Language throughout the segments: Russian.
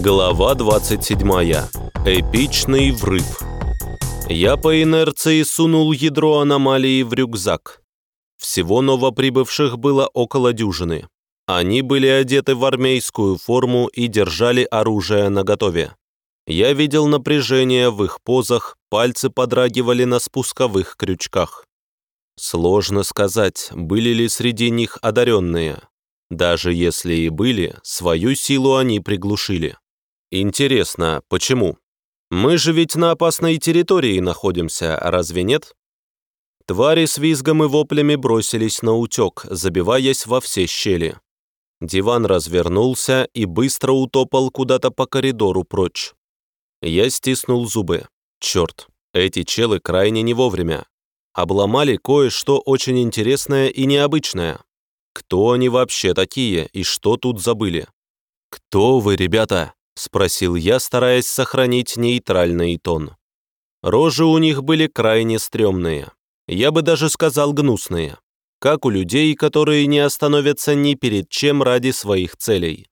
Глава 27. Эпичный врыв. Я по инерции сунул ядро аномалии в рюкзак. Всего новоприбывших было около дюжины. Они были одеты в армейскую форму и держали оружие наготове. Я видел напряжение в их позах, пальцы подрагивали на спусковых крючках. Сложно сказать, были ли среди них одаренные. Даже если и были, свою силу они приглушили. Интересно, почему? Мы же ведь на опасной территории находимся, разве нет? Твари с визгом и воплями бросились на утек, забиваясь во все щели. Диван развернулся и быстро утопал куда-то по коридору прочь. Я стиснул зубы. Черт, эти челы крайне не вовремя. Обломали кое-что очень интересное и необычное. Кто они вообще такие и что тут забыли? «Кто вы, ребята?» – спросил я, стараясь сохранить нейтральный тон. Рожи у них были крайне стрёмные. Я бы даже сказал гнусные. Как у людей, которые не остановятся ни перед чем ради своих целей.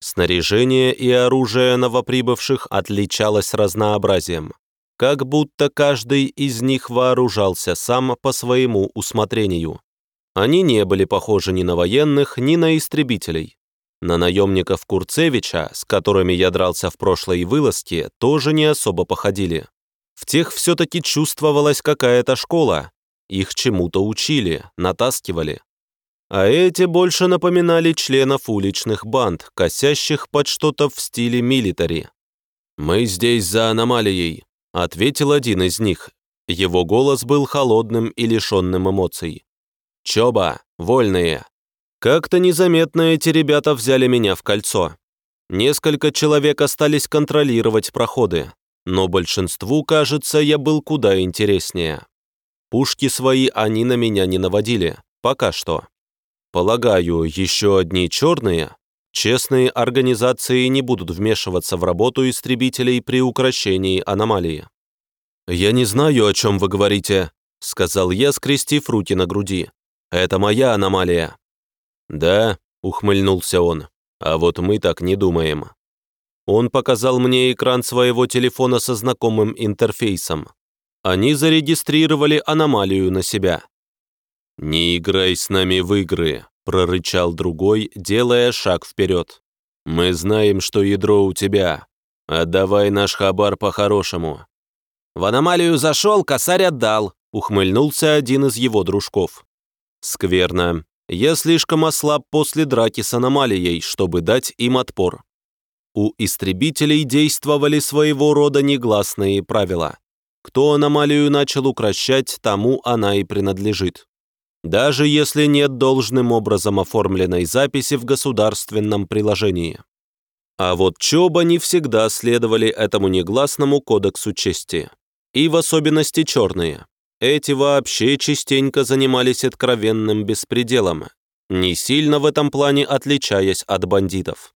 Снаряжение и оружие новоприбывших отличалось разнообразием. Как будто каждый из них вооружался сам по своему усмотрению. Они не были похожи ни на военных, ни на истребителей. На наемников Курцевича, с которыми я дрался в прошлой вылазке, тоже не особо походили. В тех все-таки чувствовалась какая-то школа. Их чему-то учили, натаскивали. А эти больше напоминали членов уличных банд, косящих под что-то в стиле милитари. «Мы здесь за аномалией», — ответил один из них. Его голос был холодным и лишенным эмоций. Чоба, вольные. Как-то незаметно эти ребята взяли меня в кольцо. Несколько человек остались контролировать проходы, но большинству, кажется, я был куда интереснее. Пушки свои они на меня не наводили, пока что. Полагаю, еще одни черные, честные организации не будут вмешиваться в работу истребителей при укращении аномалии. «Я не знаю, о чем вы говорите», — сказал я, скрестив руки на груди. Это моя аномалия». «Да», — ухмыльнулся он, — «а вот мы так не думаем». Он показал мне экран своего телефона со знакомым интерфейсом. Они зарегистрировали аномалию на себя. «Не играй с нами в игры», — прорычал другой, делая шаг вперед. «Мы знаем, что ядро у тебя. Отдавай наш хабар по-хорошему». «В аномалию зашел, косарь отдал», — ухмыльнулся один из его дружков. Скверно. Я слишком ослаб после драки с аномалией, чтобы дать им отпор. У истребителей действовали своего рода негласные правила. Кто аномалию начал укращать, тому она и принадлежит. Даже если нет должным образом оформленной записи в государственном приложении. А вот Чоба не всегда следовали этому негласному кодексу чести. И в особенности черные. Эти вообще частенько занимались откровенным беспределом, не сильно в этом плане отличаясь от бандитов.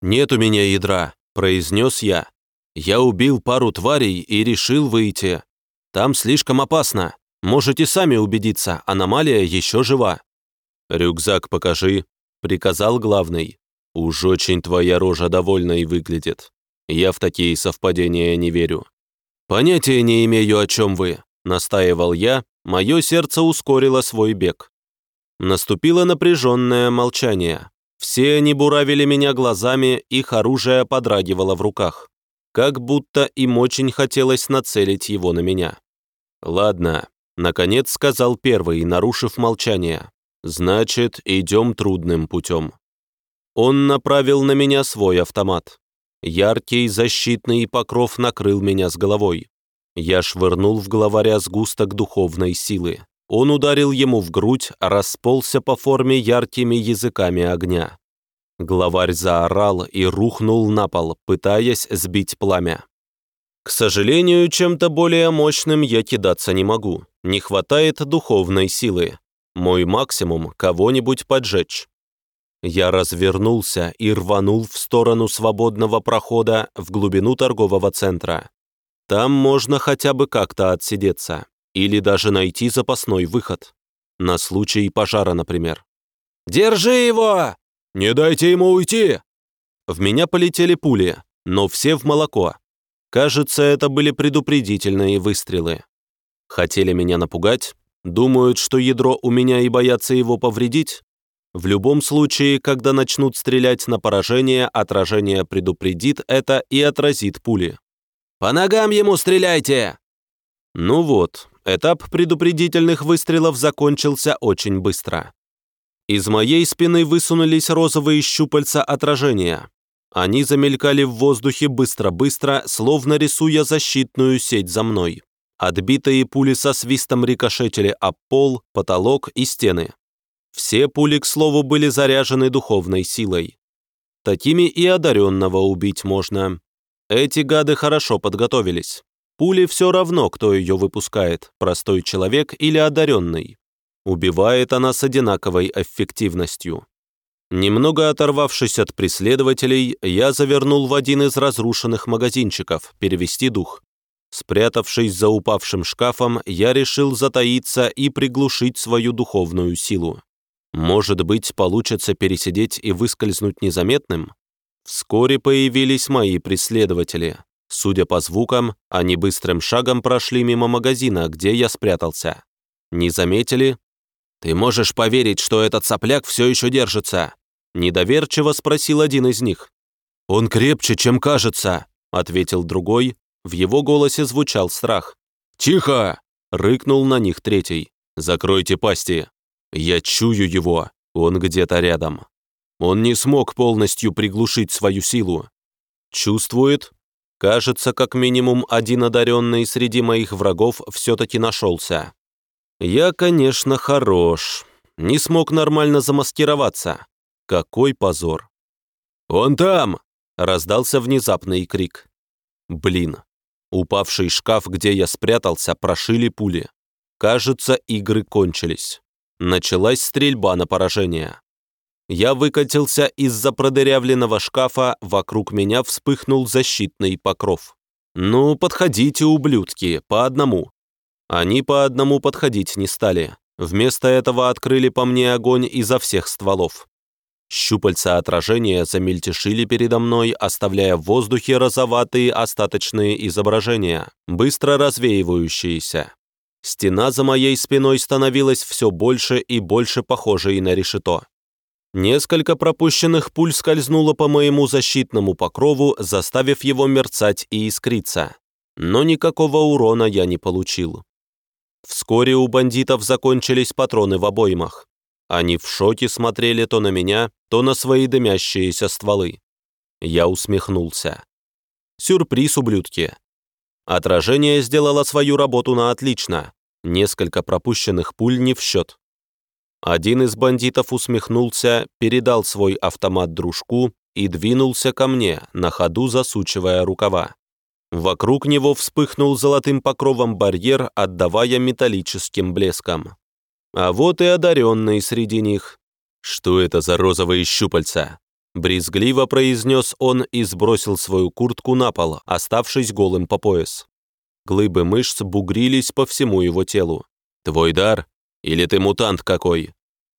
«Нет у меня ядра», — произнес я. «Я убил пару тварей и решил выйти. Там слишком опасно. Можете сами убедиться, аномалия еще жива». «Рюкзак покажи», — приказал главный. «Уж очень твоя рожа довольной выглядит. Я в такие совпадения не верю». «Понятия не имею, о чем вы», настаивал я, мое сердце ускорило свой бег. Наступило напряженное молчание. Все они буравили меня глазами, их оружие подрагивало в руках. Как будто им очень хотелось нацелить его на меня. «Ладно», — наконец сказал первый, нарушив молчание. «Значит, идем трудным путем». Он направил на меня свой автомат. Яркий защитный покров накрыл меня с головой. Я швырнул в главаря сгусток духовной силы. Он ударил ему в грудь, расползся по форме яркими языками огня. Главарь заорал и рухнул на пол, пытаясь сбить пламя. К сожалению, чем-то более мощным я кидаться не могу. Не хватает духовной силы. Мой максимум — кого-нибудь поджечь. Я развернулся и рванул в сторону свободного прохода в глубину торгового центра. Там можно хотя бы как-то отсидеться или даже найти запасной выход. На случай пожара, например. «Держи его!» «Не дайте ему уйти!» В меня полетели пули. но все в молоко. Кажется, это были предупредительные выстрелы. Хотели меня напугать? Думают, что ядро у меня и боятся его повредить? В любом случае, когда начнут стрелять на поражение, отражение предупредит это и отразит пули. «По ногам ему стреляйте!» Ну вот, этап предупредительных выстрелов закончился очень быстро. Из моей спины высунулись розовые щупальца отражения. Они замелькали в воздухе быстро-быстро, словно рисуя защитную сеть за мной. Отбитые пули со свистом рикошетили об пол, потолок и стены. Все пули, к слову, были заряжены духовной силой. Такими и одаренного убить можно. Эти гады хорошо подготовились. Пули все равно, кто ее выпускает, простой человек или одаренный. Убивает она с одинаковой эффективностью. Немного оторвавшись от преследователей, я завернул в один из разрушенных магазинчиков, перевести дух. Спрятавшись за упавшим шкафом, я решил затаиться и приглушить свою духовную силу. Может быть, получится пересидеть и выскользнуть незаметным? Вскоре появились мои преследователи. Судя по звукам, они быстрым шагом прошли мимо магазина, где я спрятался. Не заметили? «Ты можешь поверить, что этот сопляк все еще держится?» Недоверчиво спросил один из них. «Он крепче, чем кажется», — ответил другой. В его голосе звучал страх. «Тихо!» — рыкнул на них третий. «Закройте пасти. Я чую его. Он где-то рядом. Он не смог полностью приглушить свою силу. Чувствует? Кажется, как минимум один одаренный среди моих врагов все-таки нашелся. Я, конечно, хорош. Не смог нормально замаскироваться. Какой позор. «Он там!» — раздался внезапный крик. Блин. Упавший шкаф, где я спрятался, прошили пули. Кажется, игры кончились. Началась стрельба на поражение. Я выкатился из-за продырявленного шкафа, вокруг меня вспыхнул защитный покров. «Ну, подходите, ублюдки, по одному». Они по одному подходить не стали. Вместо этого открыли по мне огонь изо всех стволов. Щупальца отражения замельтешили передо мной, оставляя в воздухе розоватые остаточные изображения, быстро развеивающиеся. Стена за моей спиной становилась все больше и больше похожей на решето. Несколько пропущенных пуль скользнуло по моему защитному покрову, заставив его мерцать и искриться. Но никакого урона я не получил. Вскоре у бандитов закончились патроны в обоймах. Они в шоке смотрели то на меня, то на свои дымящиеся стволы. Я усмехнулся. Сюрприз, ублюдки. Отражение сделало свою работу на отлично. Несколько пропущенных пуль не в счет. Один из бандитов усмехнулся, передал свой автомат дружку и двинулся ко мне, на ходу засучивая рукава. Вокруг него вспыхнул золотым покровом барьер, отдавая металлическим блеском. А вот и одаренный среди них. Что это за розовые щупальца? Брезгливо произнес он и сбросил свою куртку на пол, оставшись голым по пояс. Глыбы мышц бугрились по всему его телу. «Твой дар? Или ты мутант какой?»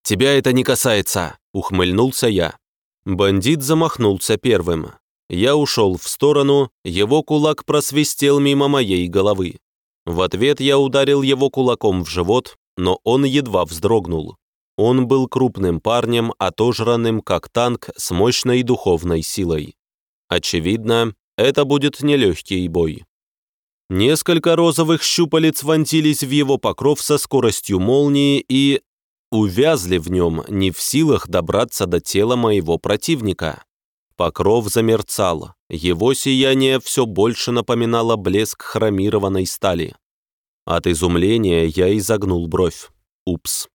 «Тебя это не касается», — ухмыльнулся я. Бандит замахнулся первым. Я ушел в сторону, его кулак просвистел мимо моей головы. В ответ я ударил его кулаком в живот, но он едва вздрогнул. Он был крупным парнем, отожранным как танк с мощной духовной силой. Очевидно, это будет нелегкий бой. Несколько розовых щупалец вонзились в его покров со скоростью молнии и... увязли в нем, не в силах добраться до тела моего противника. Покров замерцал, его сияние все больше напоминало блеск хромированной стали. От изумления я изогнул бровь. Упс.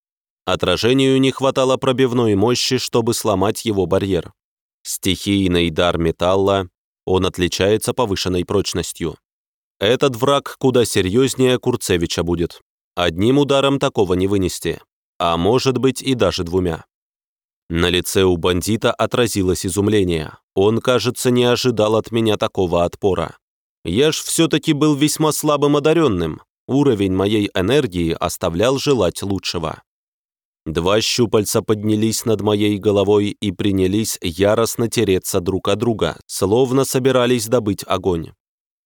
Отражению не хватало пробивной мощи, чтобы сломать его барьер. Стихийный дар металла, он отличается повышенной прочностью. Этот враг куда серьезнее Курцевича будет. Одним ударом такого не вынести, а может быть и даже двумя. На лице у бандита отразилось изумление. Он, кажется, не ожидал от меня такого отпора. Я ж все-таки был весьма слабым одаренным, Уровень моей энергии оставлял желать лучшего. Два щупальца поднялись над моей головой и принялись яростно тереться друг о друга, словно собирались добыть огонь.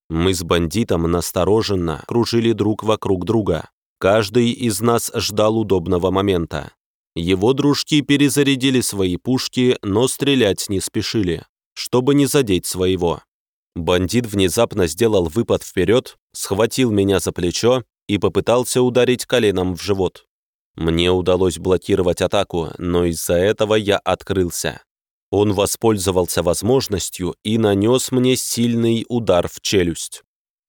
Мы с бандитом настороженно кружили друг вокруг друга. Каждый из нас ждал удобного момента. Его дружки перезарядили свои пушки, но стрелять не спешили, чтобы не задеть своего. Бандит внезапно сделал выпад вперед, схватил меня за плечо и попытался ударить коленом в живот. Мне удалось блокировать атаку, но из-за этого я открылся. Он воспользовался возможностью и нанес мне сильный удар в челюсть.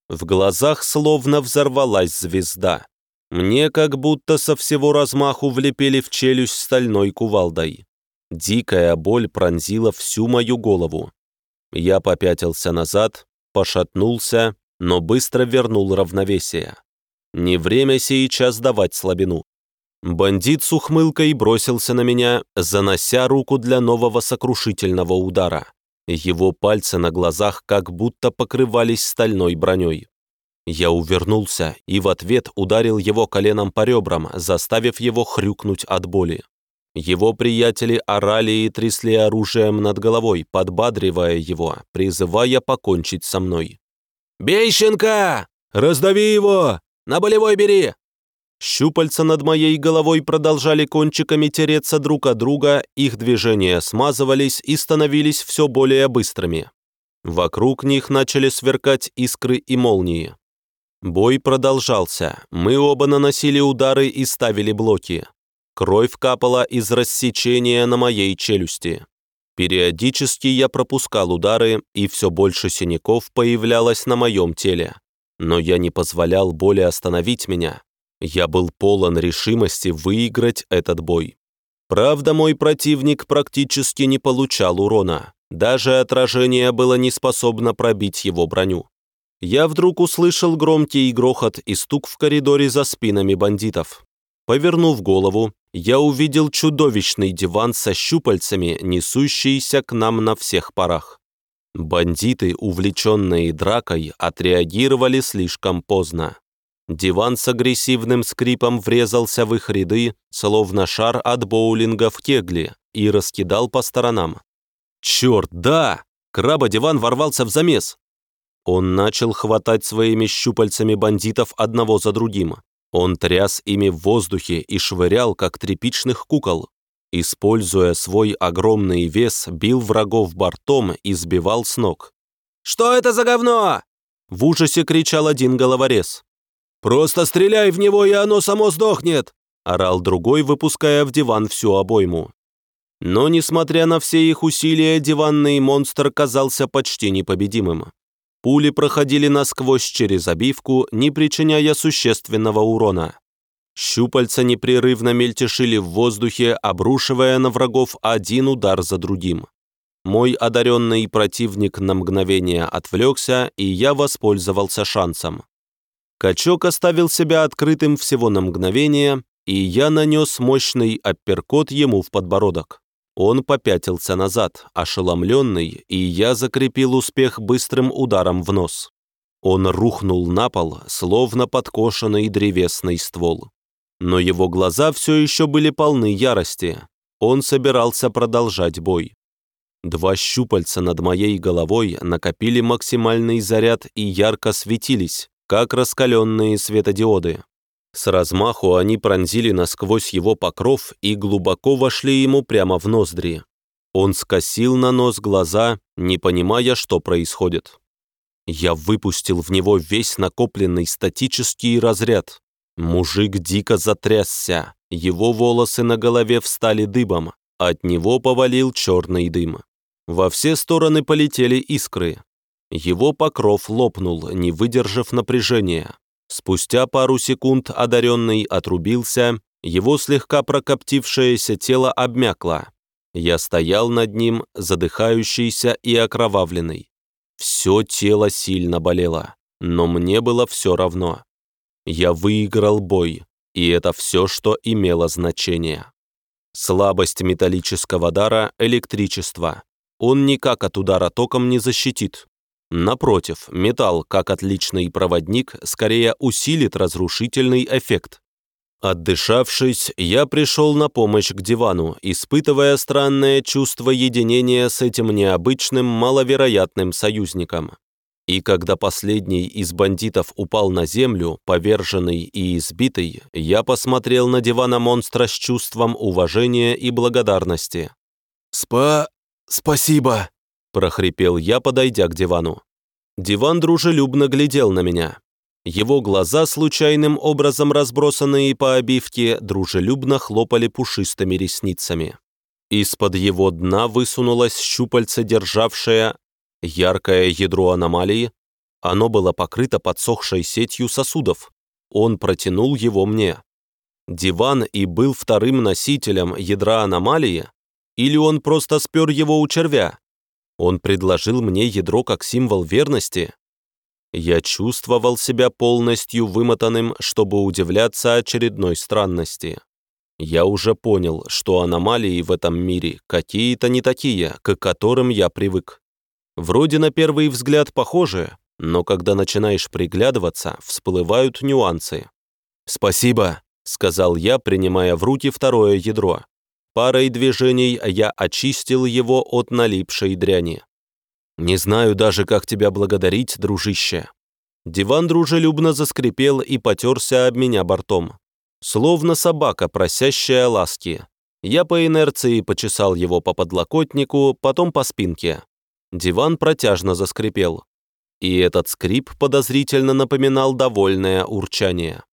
В глазах словно взорвалась звезда. Мне как будто со всего размаху влепили в челюсть стальной кувалдой. Дикая боль пронзила всю мою голову. Я попятился назад, пошатнулся, но быстро вернул равновесие. Не время сейчас давать слабину. Бандит с ухмылкой бросился на меня, занося руку для нового сокрушительного удара. Его пальцы на глазах как будто покрывались стальной броней. Я увернулся и в ответ ударил его коленом по ребрам, заставив его хрюкнуть от боли. Его приятели орали и трясли оружием над головой, подбадривая его, призывая покончить со мной. «Бей щенка! Раздави его! На болевой бери! Щупальца над моей головой продолжали кончиками тереться друг от друга, их движения смазывались и становились все более быстрыми. Вокруг них начали сверкать искры и молнии. Бой продолжался, мы оба наносили удары и ставили блоки. Кровь капала из рассечения на моей челюсти. Периодически я пропускал удары, и все больше синяков появлялось на моем теле. Но я не позволял боли остановить меня. Я был полон решимости выиграть этот бой. Правда, мой противник практически не получал урона. Даже отражение было не способно пробить его броню. Я вдруг услышал громкий грохот и стук в коридоре за спинами бандитов. Повернув голову, я увидел чудовищный диван со щупальцами, несущийся к нам на всех парах. Бандиты, увлеченные дракой, отреагировали слишком поздно. Диван с агрессивным скрипом врезался в их ряды, словно шар от боулинга в кегли, и раскидал по сторонам. «Черт, да! Краба-диван ворвался в замес!» Он начал хватать своими щупальцами бандитов одного за другим. Он тряс ими в воздухе и швырял, как тряпичных кукол. Используя свой огромный вес, бил врагов бортом и сбивал с ног. «Что это за говно?» В ужасе кричал один головорез. «Просто стреляй в него, и оно само сдохнет!» орал другой, выпуская в диван всю обойму. Но, несмотря на все их усилия, диванный монстр казался почти непобедимым. Пули проходили насквозь через обивку, не причиняя существенного урона. Щупальца непрерывно мельтешили в воздухе, обрушивая на врагов один удар за другим. Мой одаренный противник на мгновение отвлекся, и я воспользовался шансом. Качок оставил себя открытым всего на мгновение, и я нанес мощный апперкот ему в подбородок. Он попятился назад, ошеломленный, и я закрепил успех быстрым ударом в нос. Он рухнул на пол, словно подкошенный древесный ствол. Но его глаза все еще были полны ярости. Он собирался продолжать бой. Два щупальца над моей головой накопили максимальный заряд и ярко светились, как раскаленные светодиоды. С размаху они пронзили насквозь его покров и глубоко вошли ему прямо в ноздри. Он скосил на нос глаза, не понимая, что происходит. Я выпустил в него весь накопленный статический разряд. Мужик дико затрясся, его волосы на голове встали дыбом, от него повалил черный дым. Во все стороны полетели искры, его покров лопнул, не выдержав напряжения. Спустя пару секунд одаренный отрубился, его слегка прокоптившееся тело обмякло. Я стоял над ним, задыхающийся и окровавленный. Все тело сильно болело, но мне было все равно. Я выиграл бой, и это все, что имело значение. Слабость металлического дара – электричество. Он никак от удара током не защитит, Напротив, металл, как отличный проводник, скорее усилит разрушительный эффект. Отдышавшись, я пришел на помощь к дивану, испытывая странное чувство единения с этим необычным, маловероятным союзником. И когда последний из бандитов упал на землю, поверженный и избитый, я посмотрел на дивана монстра с чувством уважения и благодарности. «Спа... спасибо!» – прохрипел я, подойдя к дивану. Диван дружелюбно глядел на меня. Его глаза, случайным образом разбросанные по обивке, дружелюбно хлопали пушистыми ресницами. Из-под его дна высунулось щупальце, державшее яркое ядро аномалии. Оно было покрыто подсохшей сетью сосудов. Он протянул его мне. Диван и был вторым носителем ядра аномалии, или он просто спер его у червя? Он предложил мне ядро как символ верности, я чувствовал себя полностью вымотанным, чтобы удивляться очередной странности. Я уже понял, что аномалии в этом мире какие-то не такие, к которым я привык. Вроде на первый взгляд похожи, но когда начинаешь приглядываться, всплывают нюансы. «Спасибо», — сказал я, принимая в руки второе ядро. Парой движений я очистил его от налипшей дряни. «Не знаю даже, как тебя благодарить, дружище». Диван дружелюбно заскрипел и потерся об меня бортом. Словно собака, просящая ласки. Я по инерции почесал его по подлокотнику, потом по спинке. Диван протяжно заскрипел. И этот скрип подозрительно напоминал довольное урчание.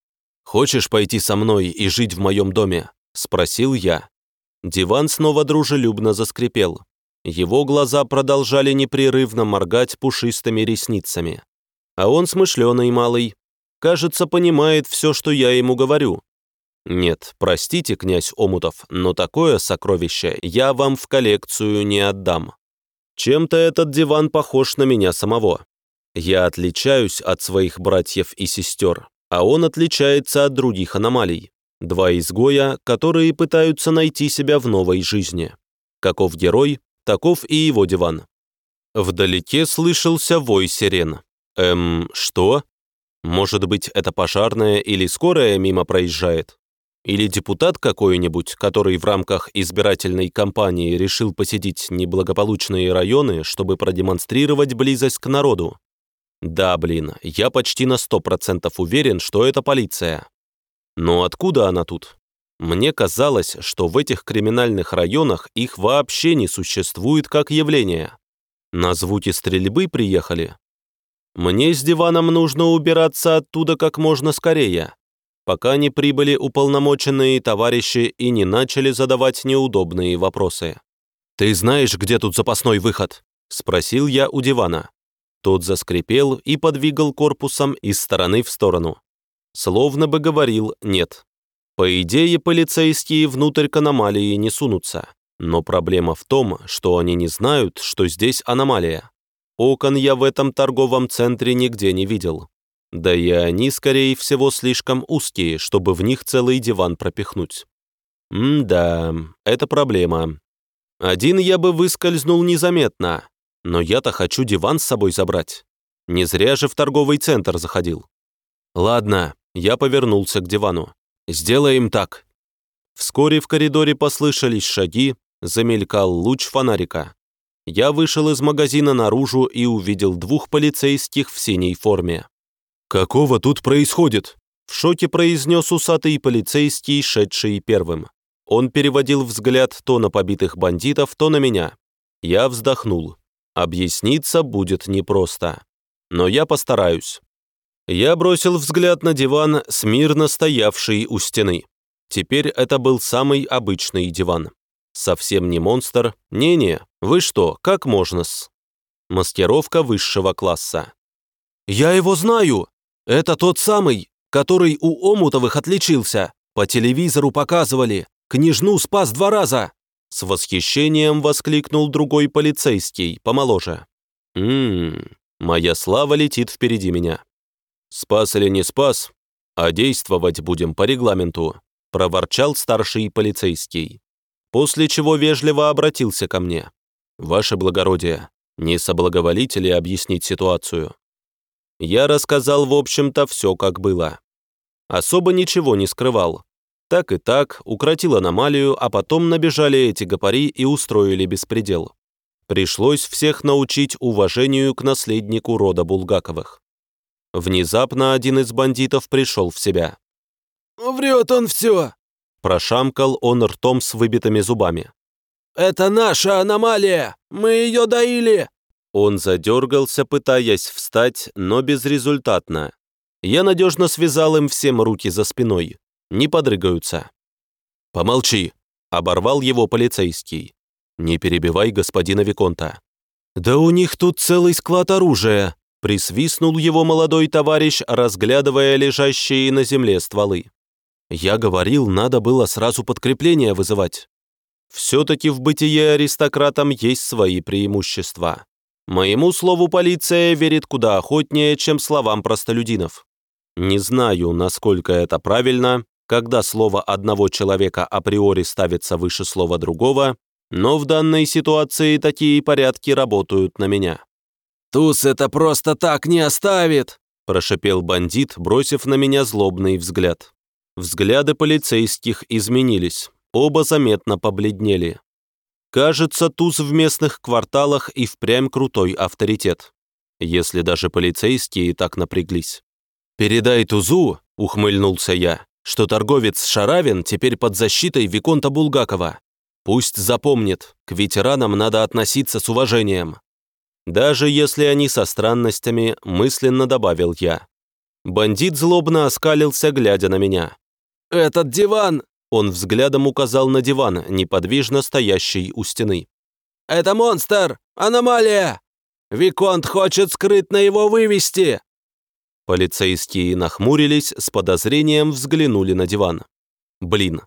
«Хочешь пойти со мной и жить в моем доме?» – спросил я. Диван снова дружелюбно заскрипел. Его глаза продолжали непрерывно моргать пушистыми ресницами. А он смышленый малый. Кажется, понимает все, что я ему говорю. Нет, простите, князь Омутов, но такое сокровище я вам в коллекцию не отдам. Чем-то этот диван похож на меня самого. Я отличаюсь от своих братьев и сестер, а он отличается от других аномалий. Два изгоя, которые пытаются найти себя в новой жизни. Каков герой, Таков и его диван. Вдалеке слышался вой сирен. Эм, что? Может быть, это пожарная или скорая мимо проезжает? Или депутат какой-нибудь, который в рамках избирательной кампании решил посетить неблагополучные районы, чтобы продемонстрировать близость к народу? Да, блин, я почти на сто процентов уверен, что это полиция. Но откуда она тут? Мне казалось, что в этих криминальных районах их вообще не существует как явление. На звуки стрельбы приехали. Мне с диваном нужно убираться оттуда как можно скорее, пока не прибыли уполномоченные товарищи и не начали задавать неудобные вопросы. «Ты знаешь, где тут запасной выход?» – спросил я у дивана. Тот заскрипел и подвигал корпусом из стороны в сторону. Словно бы говорил «нет». По идее, полицейские внутрь к аномалии не сунутся. Но проблема в том, что они не знают, что здесь аномалия. Окон я в этом торговом центре нигде не видел. Да и они, скорее всего, слишком узкие, чтобы в них целый диван пропихнуть. М-да, это проблема. Один я бы выскользнул незаметно, но я-то хочу диван с собой забрать. Не зря же в торговый центр заходил. Ладно, я повернулся к дивану. «Сделаем так». Вскоре в коридоре послышались шаги, замелькал луч фонарика. Я вышел из магазина наружу и увидел двух полицейских в синей форме. «Какого тут происходит?» В шоке произнес усатый полицейский, шедший первым. Он переводил взгляд то на побитых бандитов, то на меня. Я вздохнул. Объясниться будет непросто. Но я постараюсь. Я бросил взгляд на диван, смирно стоявший у стены. Теперь это был самый обычный диван. Совсем не монстр. Не-не, вы что, как можно-с? Маскировка высшего класса. «Я его знаю! Это тот самый, который у Омутовых отличился. По телевизору показывали. Княжну спас два раза!» С восхищением воскликнул другой полицейский, помоложе. «Ммм, моя слава летит впереди меня. «Спас или не спас, а действовать будем по регламенту», проворчал старший полицейский. После чего вежливо обратился ко мне. «Ваше благородие, не соблаговолите ли объяснить ситуацию?» Я рассказал, в общем-то, все как было. Особо ничего не скрывал. Так и так, укротил аномалию, а потом набежали эти гопари и устроили беспредел. Пришлось всех научить уважению к наследнику рода Булгаковых. Внезапно один из бандитов пришел в себя. «Врет он все!» Прошамкал он ртом с выбитыми зубами. «Это наша аномалия! Мы ее доили!» Он задергался, пытаясь встать, но безрезультатно. Я надежно связал им всем руки за спиной. Не подрыгаются. «Помолчи!» — оборвал его полицейский. «Не перебивай господина Виконта». «Да у них тут целый склад оружия!» — присвистнул его молодой товарищ, разглядывая лежащие на земле стволы. «Я говорил, надо было сразу подкрепление вызывать». Все-таки в бытие аристократам есть свои преимущества. Моему слову полиция верит куда охотнее, чем словам простолюдинов. Не знаю, насколько это правильно, когда слово одного человека априори ставится выше слова другого, но в данной ситуации такие порядки работают на меня. «Туз это просто так не оставит!» прошипел бандит, бросив на меня злобный взгляд. Взгляды полицейских изменились, оба заметно побледнели. Кажется, Туз в местных кварталах и впрямь крутой авторитет, если даже полицейские так напряглись. «Передай Тузу», — ухмыльнулся я, что торговец Шаравин теперь под защитой Виконта Булгакова. Пусть запомнит, к ветеранам надо относиться с уважением. Даже если они со странностями, мысленно добавил я. Бандит злобно оскалился, глядя на меня. «Этот диван!» Он взглядом указал на диван, неподвижно стоящий у стены. «Это монстр! Аномалия! Виконт хочет скрытно его вывести!» Полицейские нахмурились, с подозрением взглянули на диван. Блин,